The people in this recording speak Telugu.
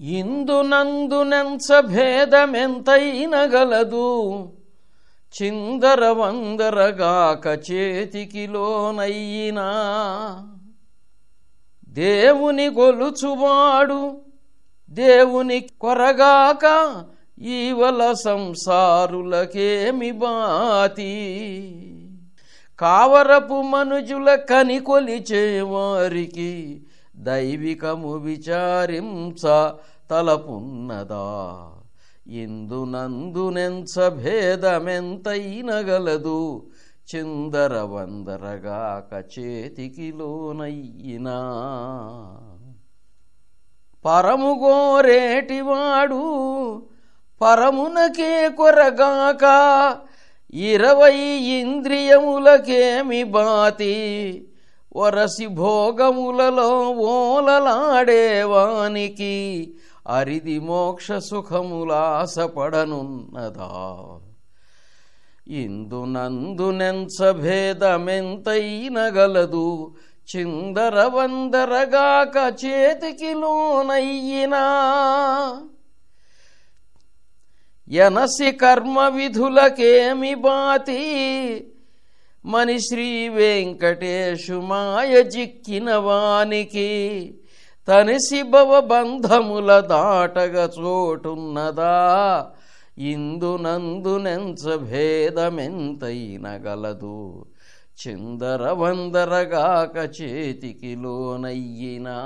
ఇందునందునెంచ భేదమెంతైన గలదు చిందర వందరగాక చేతికి దేవుని గొలుచువాడు దేవుని కొరగాక ఈవల సంసారులకేమి బాతి? కావరపు మనుజుల కనికొలిచేవారికి దైవికము విచారించ తలపున్నదా. ఇందునందునెంచ భేదమెంతైన గలదు చిందర వందరగాక చేతికి లోనయ్యినా పరముగోరేటివాడు పరమునకే కొరగాక ఇరవై ఇంద్రియములకేమి బాతి. వరసి భోగములలో ఓలలాడేవానికి అరిది మోక్ష సుఖములాసపడనున్నదా. ఇందునందునెంచ భేదమెంతైన గలదు చిందర వందరగాక చేతికి లోనయ్యినా. యనసి కర్మ విధులకేమి బాతి మని శ్రీ వెంకటేశు మాయ చిక్కిన వానికి తనిసి భవ బంధముల దాటగ చోటున్నదా? ఇందునందునెంచ భేదమెంతైన గలదు? చిందర వందరగాక చేతికి లోనయ్యినా.